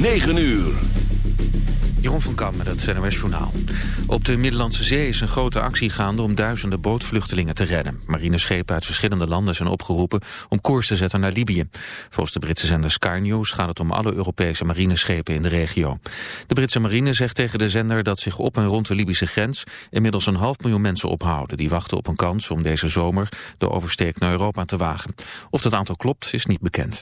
9 uur. Jeroen van Kam met het NOS Journaal. Op de Middellandse Zee is een grote actie gaande om duizenden bootvluchtelingen te redden. Marineschepen uit verschillende landen zijn opgeroepen om koers te zetten naar Libië. Volgens de Britse zender Sky News gaat het om alle Europese marineschepen in de regio. De Britse marine zegt tegen de zender dat zich op en rond de Libische grens inmiddels een half miljoen mensen ophouden. Die wachten op een kans om deze zomer de oversteek naar Europa te wagen. Of dat aantal klopt is niet bekend.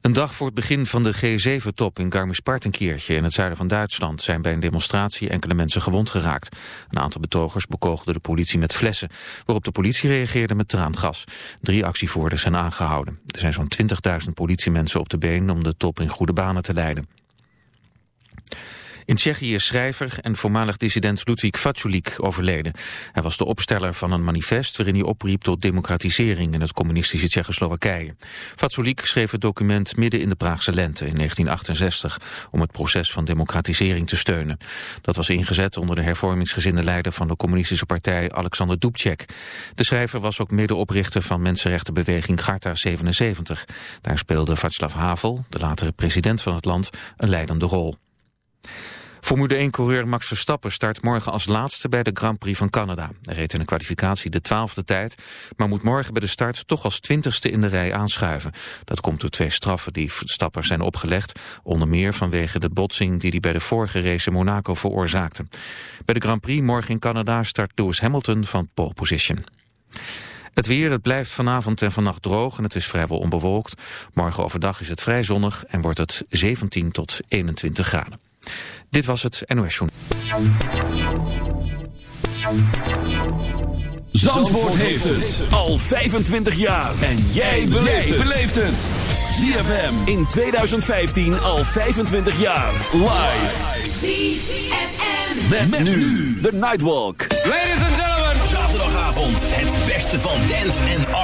Een dag voor het begin van de G7-top in Garmisch-Partenkirchen in het zuiden van Duitsland zijn bij een demonstratie enkele mensen gewond geraakt. Een aantal betogers bekogelden de politie met flessen, waarop de politie reageerde met traangas. Drie actievoerders zijn aangehouden. Er zijn zo'n 20.000 politiemensen op de been om de top in goede banen te leiden. In Tsjechië is schrijver en voormalig dissident Ludwig Vaculik overleden. Hij was de opsteller van een manifest waarin hij opriep tot democratisering in het communistische Tsjechoslowakije. Vaculik schreef het document midden in de Praagse lente in 1968 om het proces van democratisering te steunen. Dat was ingezet onder de hervormingsgezinde leider van de communistische partij Alexander Dubček. De schrijver was ook medeoprichter van mensenrechtenbeweging Garta 77. Daar speelde Václav Havel, de latere president van het land, een leidende rol. Formule 1-coureur Max Verstappen start morgen als laatste bij de Grand Prix van Canada. Hij reed in de kwalificatie de twaalfde tijd, maar moet morgen bij de start toch als twintigste in de rij aanschuiven. Dat komt door twee straffen die Verstappen zijn opgelegd, onder meer vanwege de botsing die hij bij de vorige race in Monaco veroorzaakte. Bij de Grand Prix morgen in Canada start Lewis Hamilton van pole position. Het weer, het blijft vanavond en vannacht droog en het is vrijwel onbewolkt. Morgen overdag is het vrij zonnig en wordt het 17 tot 21 graden. Dit was het NOS Journal. Zandvoort heeft het al 25 jaar. En jij beleeft het. ZFM in 2015 al 25 jaar. Live. ZFM. Met, nu de Nightwalk. Ladies and gentlemen. Zaterdagavond het beste van dance en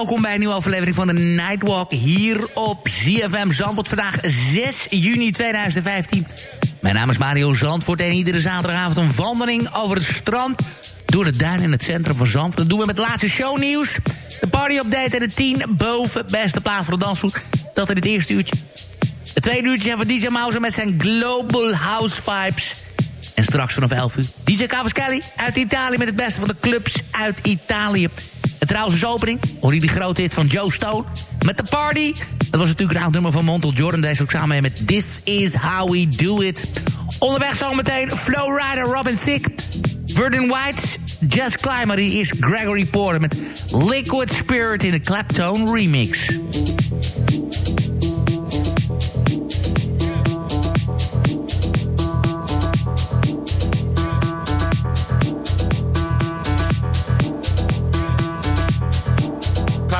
Welkom bij een nieuwe aflevering van de Nightwalk hier op ZFM Zandvoort. Vandaag 6 juni 2015. Mijn naam is Mario Zandvoort en iedere zaterdagavond een wandeling over het strand... door de duin in het centrum van Zandvoort. Dat doen we met het laatste shownieuws. De party-update en de 10 boven beste plaats voor de dansvoet. Dat in het eerste uurtje. Het tweede uurtje hebben we DJ Mouse met zijn Global House Vibes... En straks vanaf 11 uur DJ Cavaschelli uit Italië met het beste van de clubs uit Italië. En trouwens als opening hoor je grote hit van Joe Stone met The Party. Dat was natuurlijk een nummer van Montel Jordan. Deze ook samen met This Is How We Do It. Onderweg zometeen Flowrider Robin Thicke. Verdun White, Just Climber. Die is Gregory Porter met Liquid Spirit in de Claptone remix.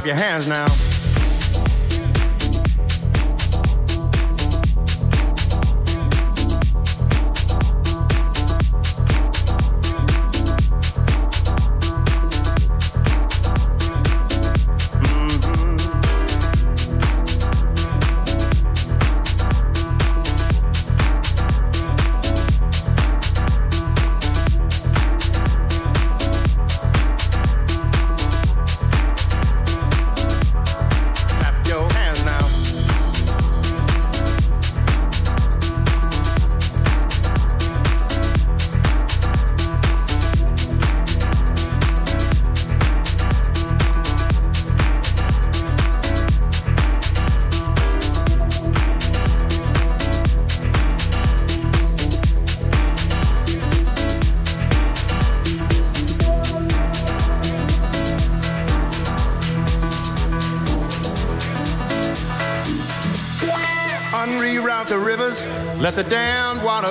Your hands now.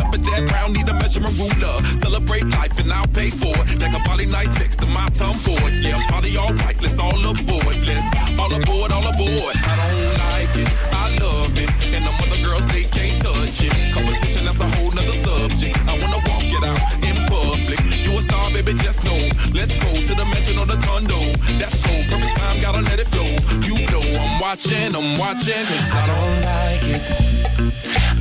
up. But that round need a measuring ruler. Celebrate life and I'll pay for it. That can body nice next to my tongue for it. Yeah, party all right. Let's all aboard. Let's all aboard, all aboard. I don't like it. I love it. And the other girls, they can't touch it. Competition, that's a whole nother subject. I wanna walk it out in public. You a star, baby, just know. Let's go to the mansion or the condo. That's cool. Perfect time, gotta let it flow. You know I'm watching, I'm watching. I don't like it.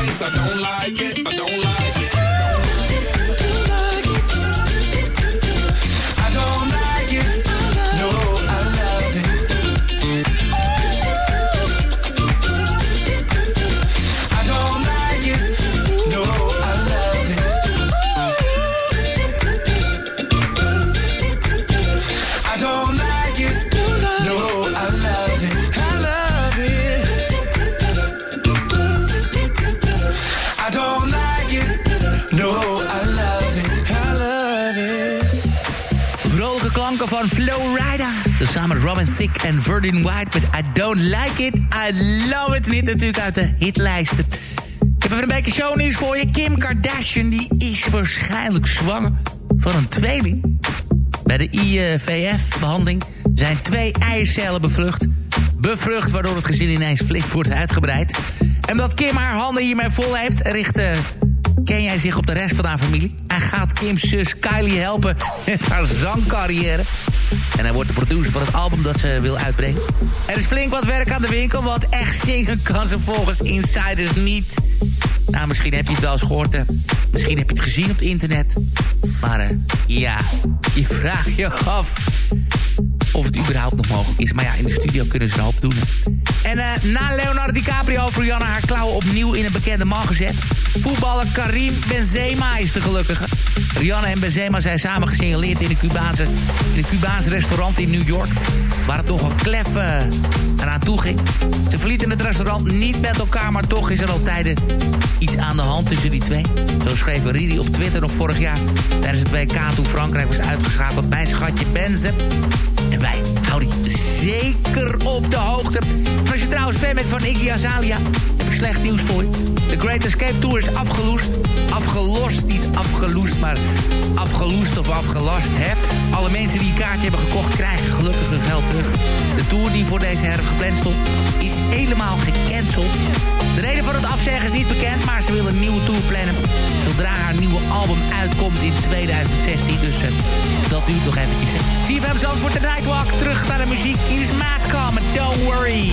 Shoelace. I don't like it. I Dus samen Robin Thicke en Verdin White met I Don't Like It, I Love It. Niet natuurlijk uit de hitlijsten. Ik heb even een beetje shownieuws voor je. Kim Kardashian die is waarschijnlijk zwanger van een tweeling. Bij de IVF-behandeling zijn twee eicellen bevrucht. Bevrucht, waardoor het gezin ineens flink wordt uitgebreid. En omdat Kim haar handen hiermee vol heeft... richt eh, ken jij zich op de rest van haar familie. Hij gaat Kim's zus Kylie helpen met haar zangcarrière. En hij wordt de producer van het album dat ze wil uitbrengen. Er is flink wat werk aan de winkel, want echt zingen kan ze volgens insiders niet. Nou, misschien heb je het wel eens gehoord. hè. Misschien heb je het gezien op het internet. Maar eh, ja, je vraagt je af of het überhaupt nog mogelijk is. Maar ja, in de studio kunnen ze een hoop doen. En eh, na Leonardo DiCaprio heeft Rihanna haar klauwen opnieuw in een bekende man gezet. Voetballer Karim Benzema is de gelukkige. Rihanna en Benzema zijn samen gesignaleerd in een Cubaanse, restaurant in New York. Waar het nogal klef eh, eraan toe ging. Ze verlieten het restaurant niet met elkaar, maar toch is er al tijden iets aan de hand tussen die twee. Zo schreef Riri op Twitter nog vorig jaar tijdens het WK toen Frankrijk was uitgeschakeld. Mijn schatje Benze. En wij houden je zeker op de hoogte. Als je trouwens fan bent van Iggy Azalea, slecht nieuws voor je. De Great Escape Tour is afgeloest. Afgelost, niet afgeloest, maar afgeloest of afgelast. Hè? Alle mensen die een kaartje hebben gekocht, krijgen gelukkig hun geld terug. De tour die voor deze herfst gepland stond, is helemaal gecanceld. De reden voor het afzeggen is niet bekend, maar ze willen een nieuwe tour plannen. Zodra haar nieuwe album uitkomt in 2016. Dus eh, dat duurt nog eventjes. hè. CFM Zandvoort de Nightwalk. Terug naar de muziek. Hier is en Don't Worry.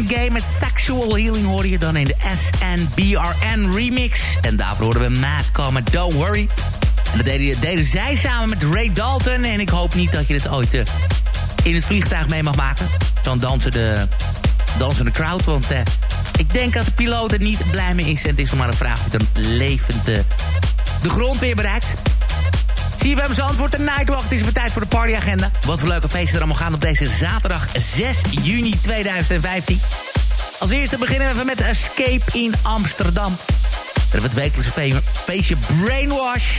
Marvin Gaye met Sexual Healing hoor je dan in de SNBRN remix. En daarvoor horen we Matt komen Don't Worry. En dat deden, zij samen met Ray Dalton. En ik hoop niet dat je dit ooit eh, in het vliegtuig mee mag maken. Dan dansen de, dansen de crowd, want... eh, ik denk dat de piloot er niet blij mee is. En het is nog maar een vraag of hij dan levend de grond weer bereikt. CFM Zandvoort, de Nightwalk. Het is weer tijd voor de partyagenda. Wat voor leuke feesten er allemaal gaan op deze zaterdag 6 juni 2015. Als eerste beginnen we even met Escape in Amsterdam. We hebben het wekelijkse fe- feestje Brainwash.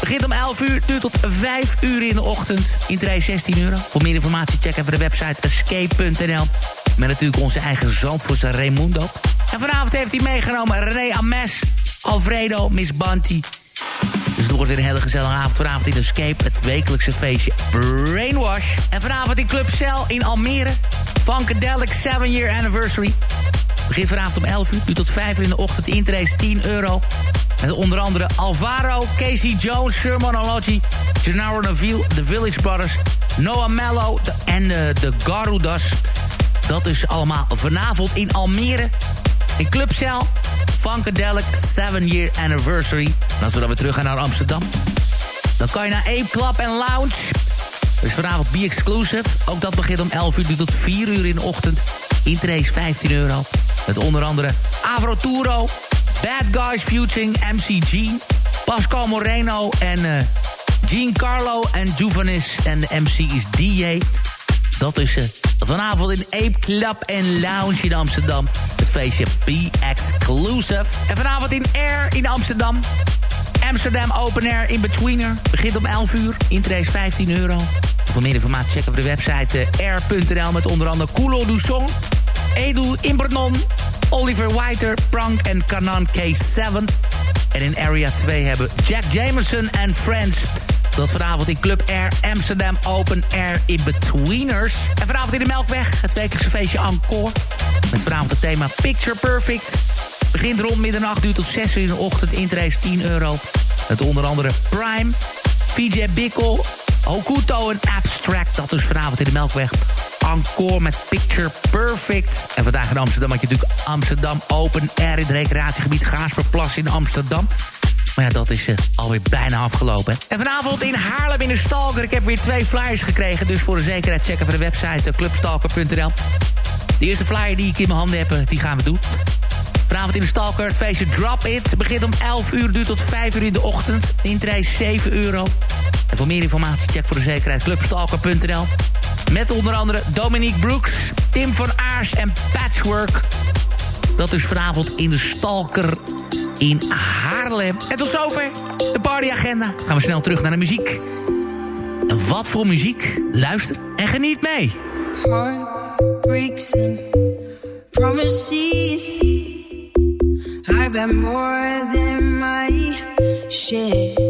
Begint om 11 uur, duurt tot 5 uur in de ochtend. Intree 16 euro. Voor meer informatie check even de website escape.nl. Met natuurlijk onze eigen Zandvoortse Raimundo. En vanavond heeft hij meegenomen René Ames, Alfredo, Miss Banti... Het wordt weer een hele gezellige avond. Vanavond in Escape, het wekelijkse feestje Brainwash. En vanavond in Club Cell in Almere. Funkadelic 7 Year Anniversary. Begint vanavond om 11 uur, duurt tot 5 uur in de ochtend. Intrace 10 euro. Met onder andere Alvaro, Casey Jones, Sherman Ology, Gennaro Neville, The Village Brothers, Noah Mello en de, de Garudas. Dat is allemaal vanavond in Almere. In Clubcel, Funkadelic 7 Year Anniversary. En als we dan weer terug gaan naar Amsterdam... dan kan je naar Ape Club en Lounge. Is vanavond Be Exclusive. Ook dat begint om 11 uur tot 4 uur in de ochtend. Intrace 15 euro. Met onder andere Avro Turo, Bad Guys Futuring, MC Gene, Pascal Moreno en eh Giancarlo en Juvenis. En de MC is DJ. Dat is eh, vanavond in Ape Club en Lounge in Amsterdam. Het feestje Be Exclusive. En vanavond in Air in Amsterdam. Amsterdam Open Air in Betweener. Begint om 11 uur. Intrace 15 euro. Voor meer informatie checken we de website eh, air.nl... met onder andere Kulo Dusong, Edu Impernon... Oliver Whiter, Prank en Canon K7. En in Area 2 hebben Jack Jameson en Friends... Dat vanavond in Club Air Amsterdam Open Air in Betweeners. En vanavond in de Melkweg, het wekelijkse feestje Encore. Met vanavond het thema Picture Perfect. Begint rond middernacht, duurt tot 6 uur in de ochtend. Intrace 10 euro. Met onder andere Prime, PJ Bickel, Hokuto en Abstract. Dat is vanavond in de Melkweg. Encore met Picture Perfect. En vandaag in Amsterdam had je natuurlijk Amsterdam Open Air... in het recreatiegebied Gaasperplas in Amsterdam. Maar ja, dat is eh, alweer bijna afgelopen. En vanavond in Haarlem in de Stalker. Ik heb weer twee flyers gekregen. Dus voor de zekerheid checken we de website uh, clubstalker.nl. De eerste flyer die ik in mijn handen heb, eh, die gaan we doen. Vanavond in de Stalker, het feestje Drop It. Begint om 11 uur, duurt tot 5 uur in de ochtend. Intree 7 euro. En voor meer informatie check voor de zekerheid clubstalker.nl. Met onder andere Dominique Brooks, Tim van Aars en Patchwork. Dat is vanavond in de Stalker in Haarlem. En tot zover de partyagenda. Gaan we snel terug naar de muziek. En wat voor muziek? Luister en geniet mee. Heartbreaks and promises. I've more than my share.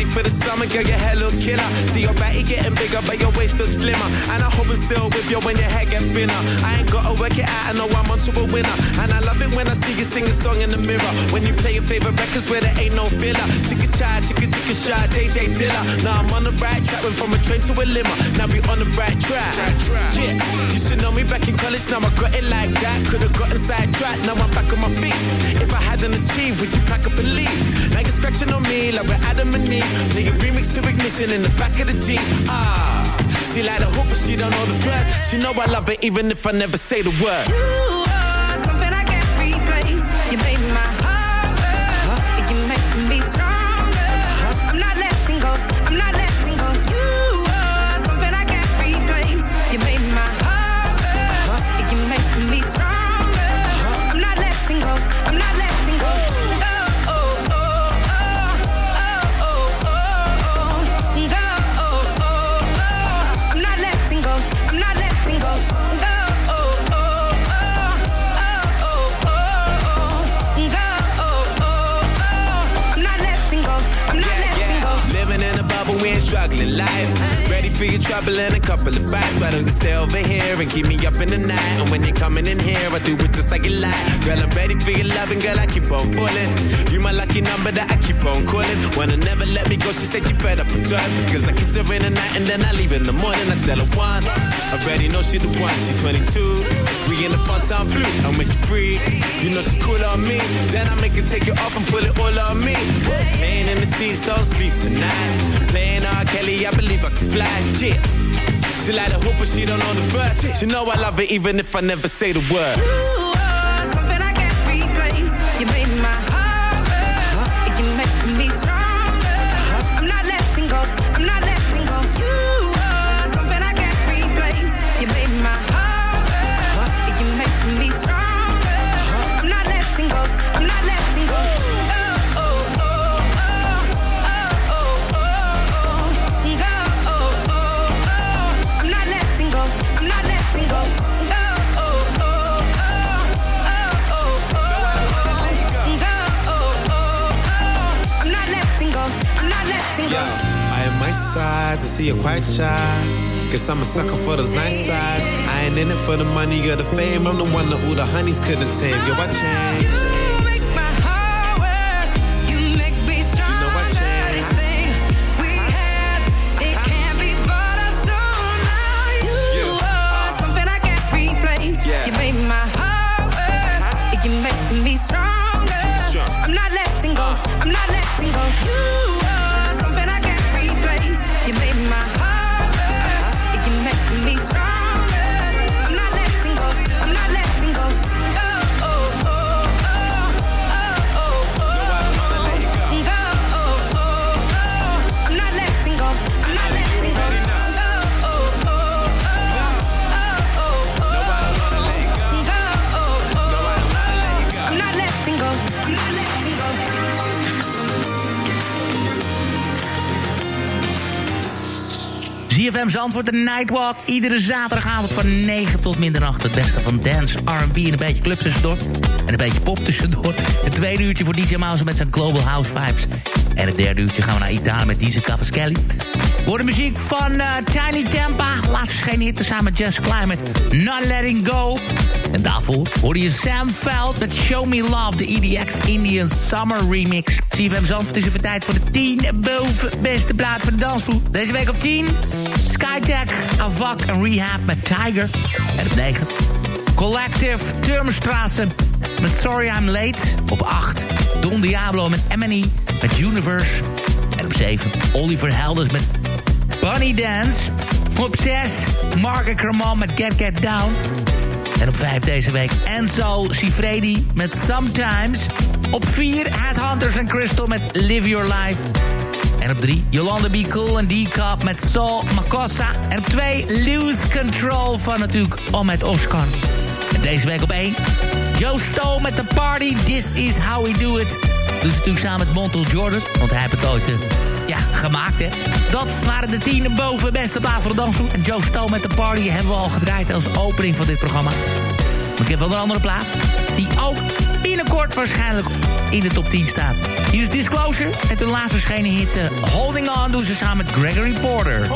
Ready for the summer, girl, your hair look killer. See your body getting bigger, but your waist looks slimmer. And I hope it's still with you when your hair get thinner. I ain't gotta work it out, I know I'm onto a winner. And I love it when I see you sing a song in the mirror. When you play your favorite records where there ain't no filler. Chicka chai, chicka chicka shy, DJ Dilla. Now I'm on the right track, went from a train to a limo. Now we on the right track. Yeah, you should know me back in college, now I got it like that. Could've gotten sidetracked, now I'm back on my feet. If I hadn't achieved, would you pack up and leave? Now you're scratching on me like we're Adam and Eve. Nigga remix to ignition in the back of the Jeep. Ah, she like the hoop, but she don't know the words. She know I love her even if I never say the words. Your trouble and a couple of bites. Why don't you stay over here and keep me up in the night? And when you're coming in here, I do it just like you like. Girl, I'm ready for your loving, girl, I keep on pulling. You my lucky number that I keep on calling. Wanna never let me go, she said she fed up with time. Because I kiss her in the night and then I leave in the morning. I tell her one. Already know she the one, she 22. We in the fun time blue, and when she free, you know she cool on me. Then I make her take it off and put it all on me. Laying in the seats, don't sleep tonight. Playing R. Kelly, I believe I can fly. Yeah. She like a hoop, but she don't know the verse. She know I love her even if I never say the word. You are oh, something I can't replace. You made my sides, I see you're quite shy. Guess I'm a sucker for those nice sides. I ain't in it for the money or the fame. I'm the one that all the honeys couldn't tame. Yo, I changed. ZFM Zandvoort, de Nightwalk. Iedere zaterdagavond van 9 tot middernacht. Het beste van dance, R&B en een beetje club tussendoor. En een beetje pop tussendoor. Het tweede uurtje voor DJ Mouse met zijn Global House Vibes. En het derde uurtje gaan we naar Italië met DJ Cavaschelli. Voor de muziek van eh, Tiny Tampa. Laatst verschenen hit samen met Just Climate. Not Letting Go. En daarvoor hoorde je Sam Veld met Show Me Love. De EDX Indian Summer Remix. CFM Zandvoort is even tijd voor de 10 boven beste plaat van de dansvloer. Deze week op 10. Skytech, Avak en Rehab met Tiger. En op 9. Collective, Turmstrasse met Sorry I'm Late. Op 8. Don Diablo met M&E met Universe. En op 7. Oliver Helders met Bunny Dance. Op 6. Mark met Get Get Down. En op 5 deze week Enzo Sifredi met Sometimes. Op 4 Headhunters en Crystal met Live Your Life. En op 3 Yolanda Be Cool en D-Cup met Saul Makossa. En op 2 Lose Control van natuurlijk Ahmed Oscar. En deze week op 1 Joe Stowe met The Party. This is how we do it. Dus natuurlijk samen met Montel Jordan. Want hij heeft het ooit eh, ja, gemaakt, hè. Dat waren de tien boven beste plaat voor de dansvloer. En Joe Stowe met The Party hebben we al gedraaid als opening van dit programma. Maar ik heb wel een andere plaat. Die ook binnenkort waarschijnlijk in de top 10 staat. Hier is Disclosure. En toen laatst verschenen hit eh, Holding On doen ze samen met Gregory Porter.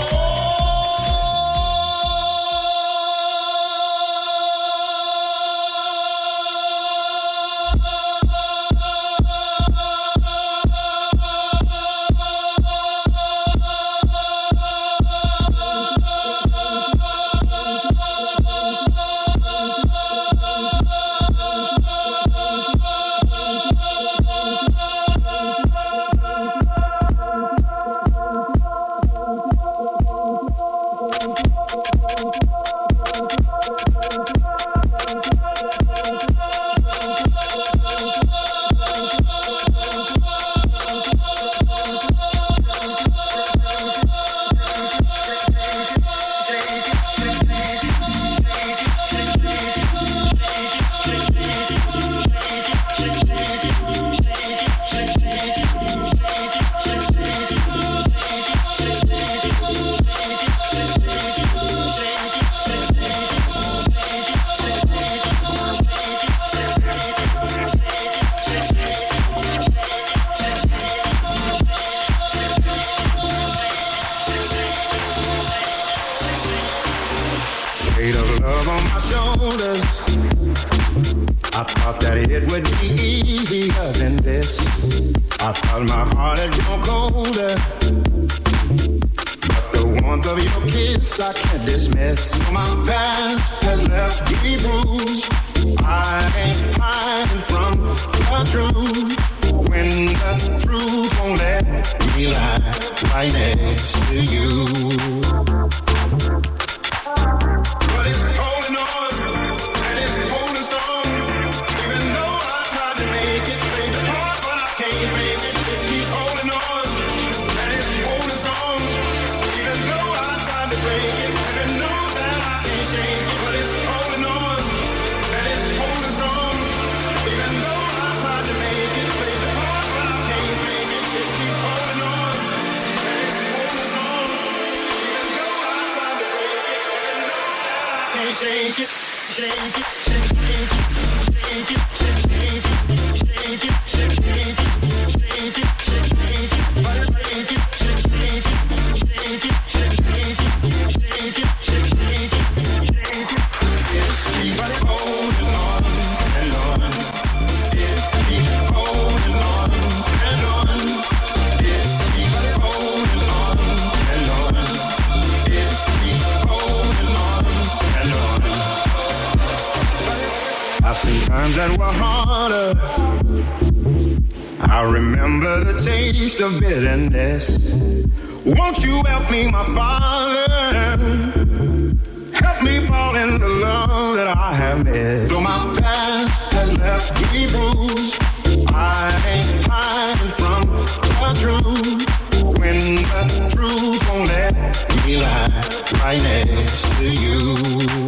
taste of bitterness. Won't you help me, my father? Help me fall in the love that I have missed. Though my past has left me bruised, I ain't hiding from the truth. When the truth won't let me lie right next to you.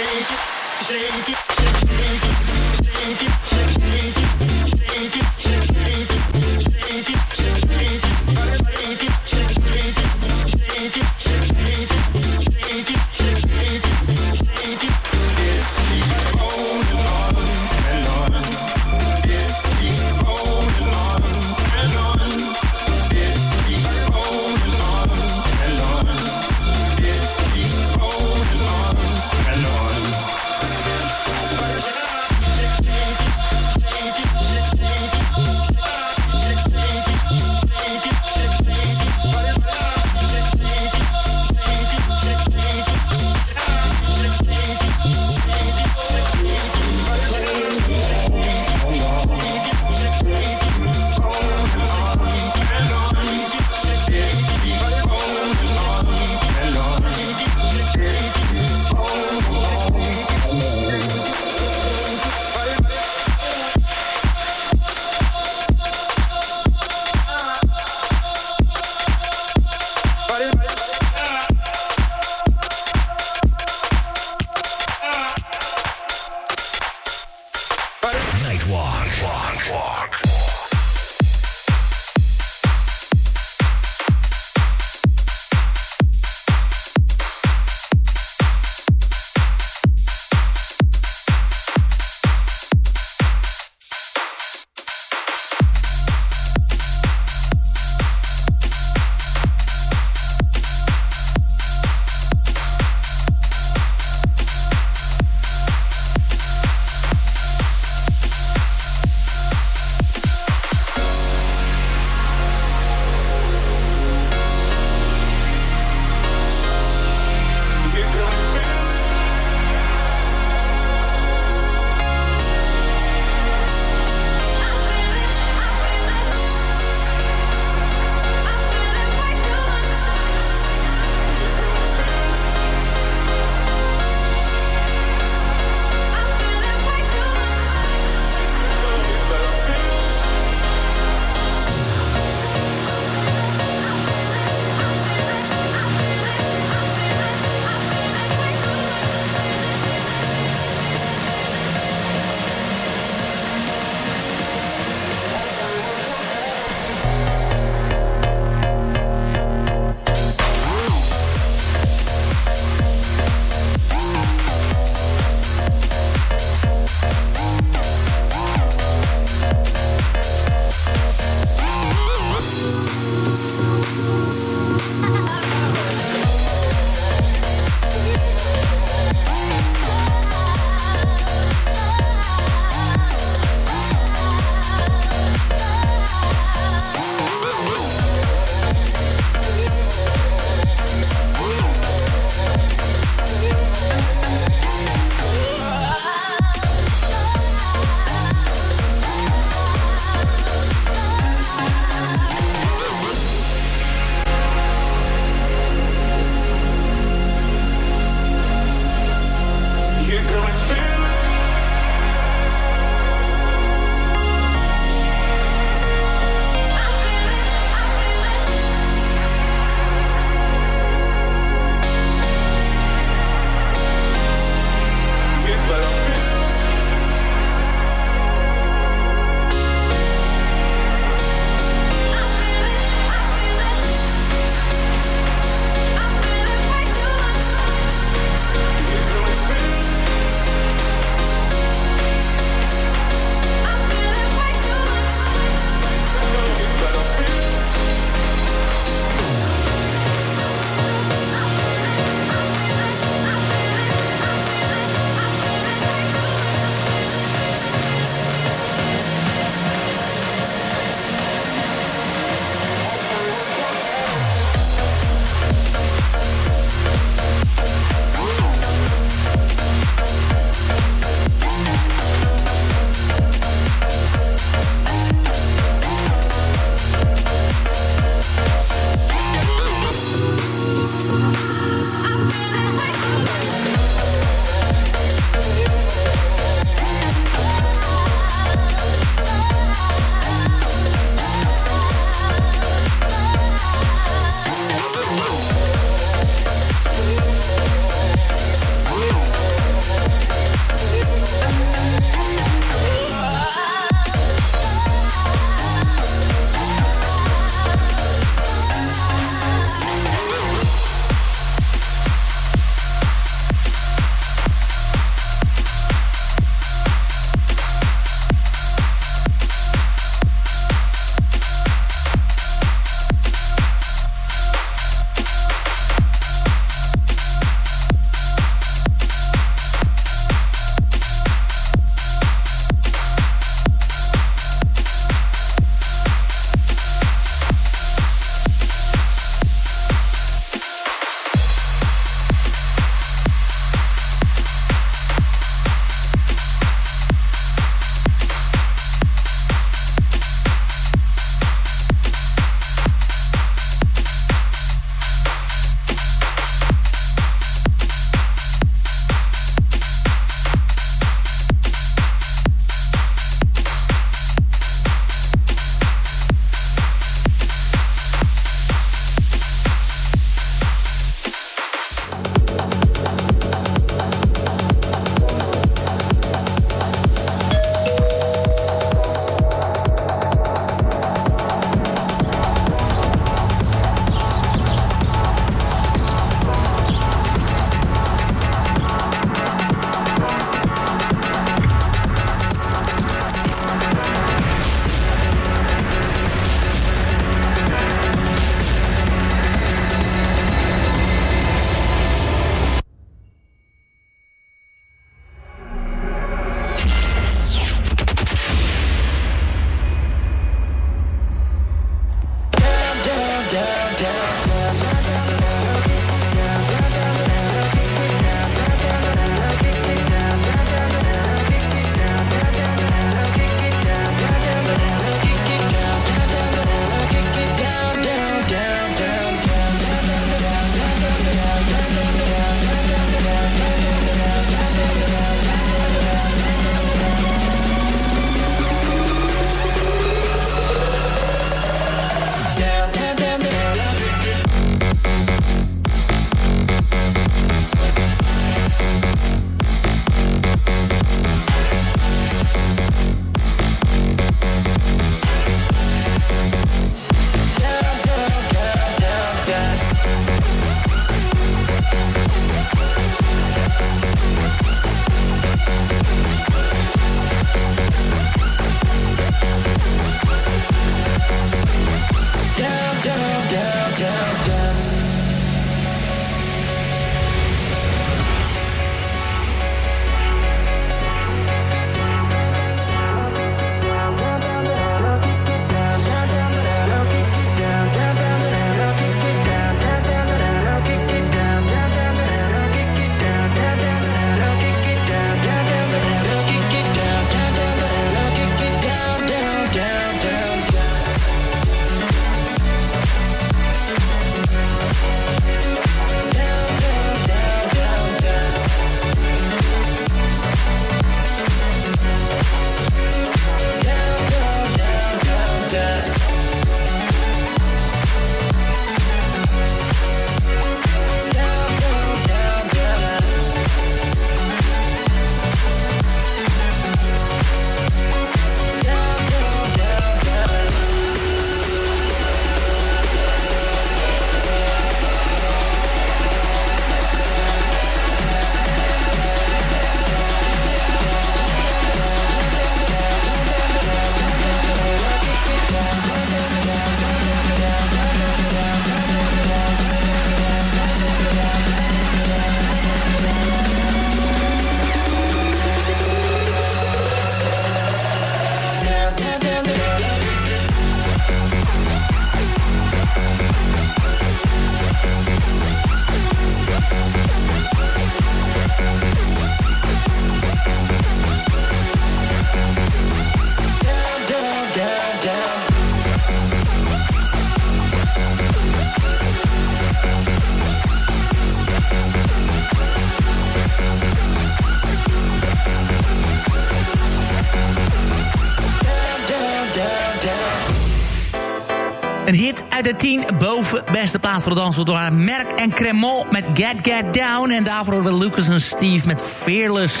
Een hit uit de 10 boven beste plaats voor de dans door Merk en Cremol met Get Get Down. En daarvoor horen Lucas en Steve met Fearless.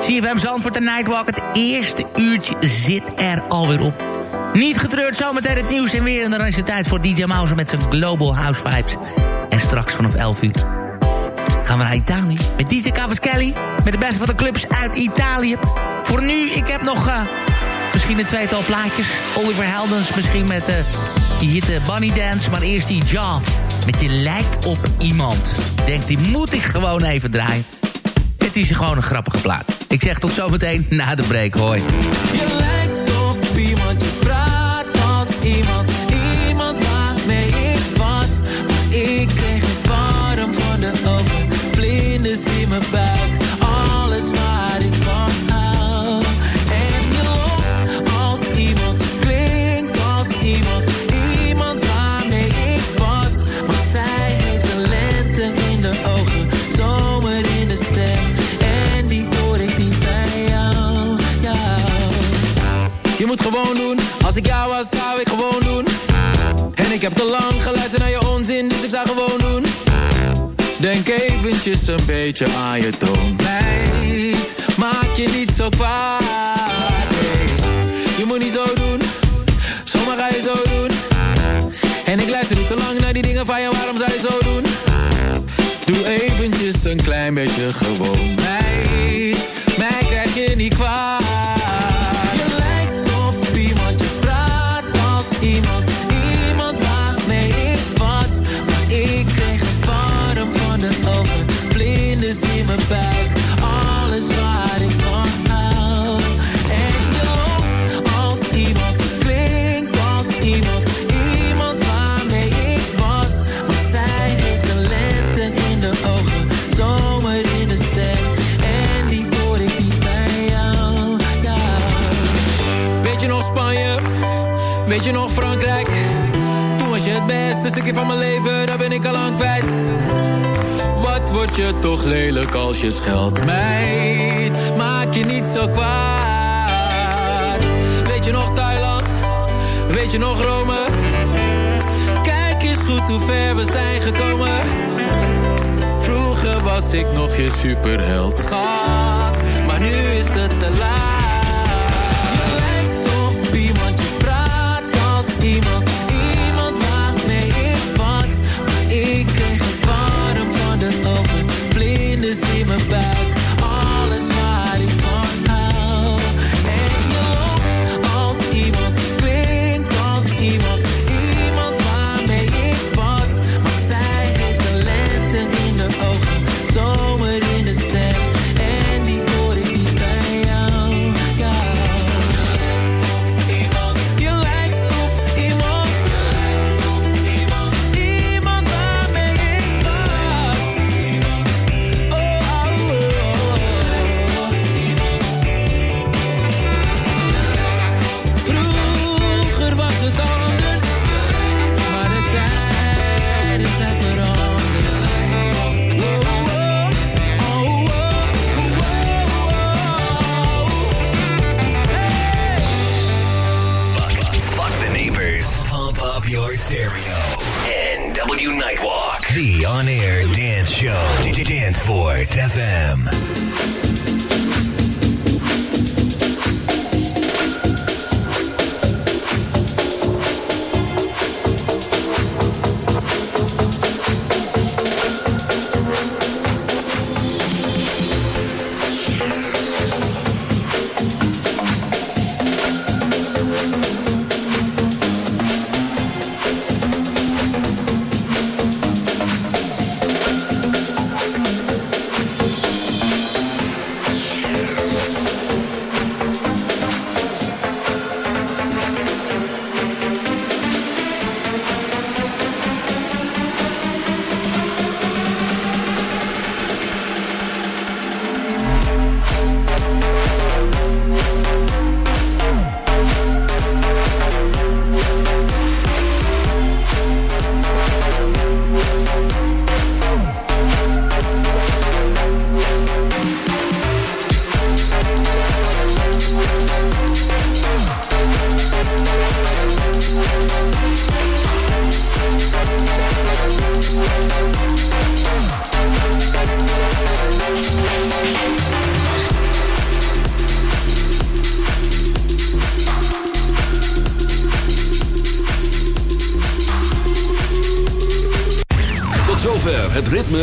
CFM Zandvoort en Nightwalk. Het eerste uurtje zit er alweer op. Niet getreurd, zometeen het nieuws en weer. En dan is het tijd voor DJ Mouse met zijn Global House Vibes. En straks vanaf 11 uur gaan we naar Italië. Met DJ Cavaschelli. Met de beste van de clubs uit Italië. Voor nu, ik heb nog uh, misschien een tweetal plaatjes. Oliver Heldens misschien met uh, die hitte Bunny Dance. Maar eerst die Ja. Met je lijkt op iemand. Denk, die moet ik gewoon even draaien. Het is gewoon een grappige plaat. Ik zeg tot zometeen na de break. Hoi. Je lijkt op iemand, je praat als. Iemand een beetje aan je toon Meid, maak je niet zo kwaad. Je moet niet zo doen, zomaar ga je zo doen. En ik luister niet te lang naar die dingen van je, waarom zou je zo doen? Doe eventjes een klein beetje gewoon. Meid, mij krijg je niet kwaad toch lelijk als je scheldt, meid. Maak je niet zo kwaad. Weet je nog Thailand? Weet je nog Rome? Kijk eens goed hoe ver we zijn gekomen. Vroeger was ik nog je superheld, schat. Maar nu is het te laat. Stereo. NW Nightwalk. The on air dance show. Dance Fort FM.